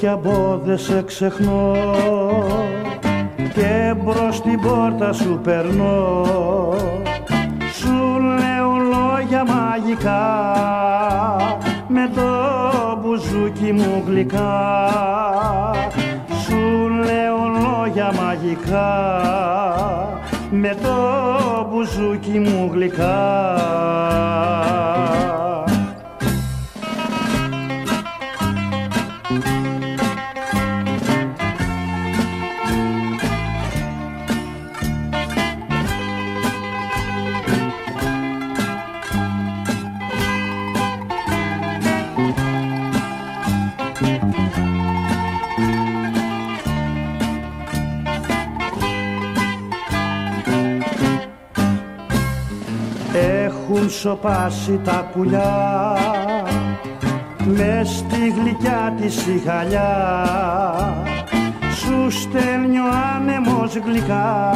κι από δε σε ξεχνώ και μπρος στην πόρτα σου περνώ. Σου λέω λόγια μαγικά με το μπουζούκι μου γλυκά. Σου λέω λόγια μαγικά με το μπουζούκι μου γλυκά σοπάσει τα πουλιά μες στη γλυκιά της σιγαλιά σου στέλνει ο άνεμος γλυκά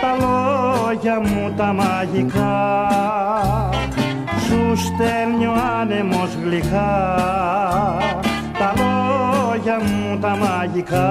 τα λόγια μου τα μαγικά. Σου στέλνει ο άνεμος γλυκά τα λόγια μου τα μαγικά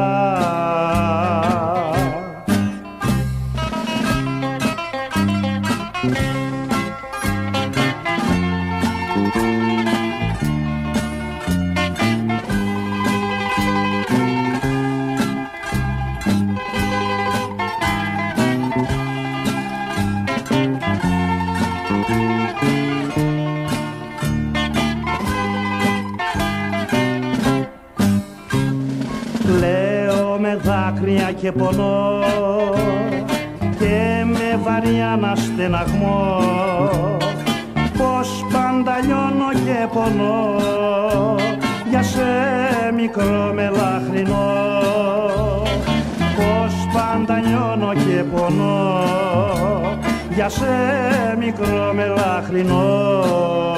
και πονώ και με βαριά να στεναγμό. Πως πάντα λιώνω και πονώ για σε μικρό μελαχρινό. Πως πάντα λιώνω και πονώ για σε μικρό μελαχρινό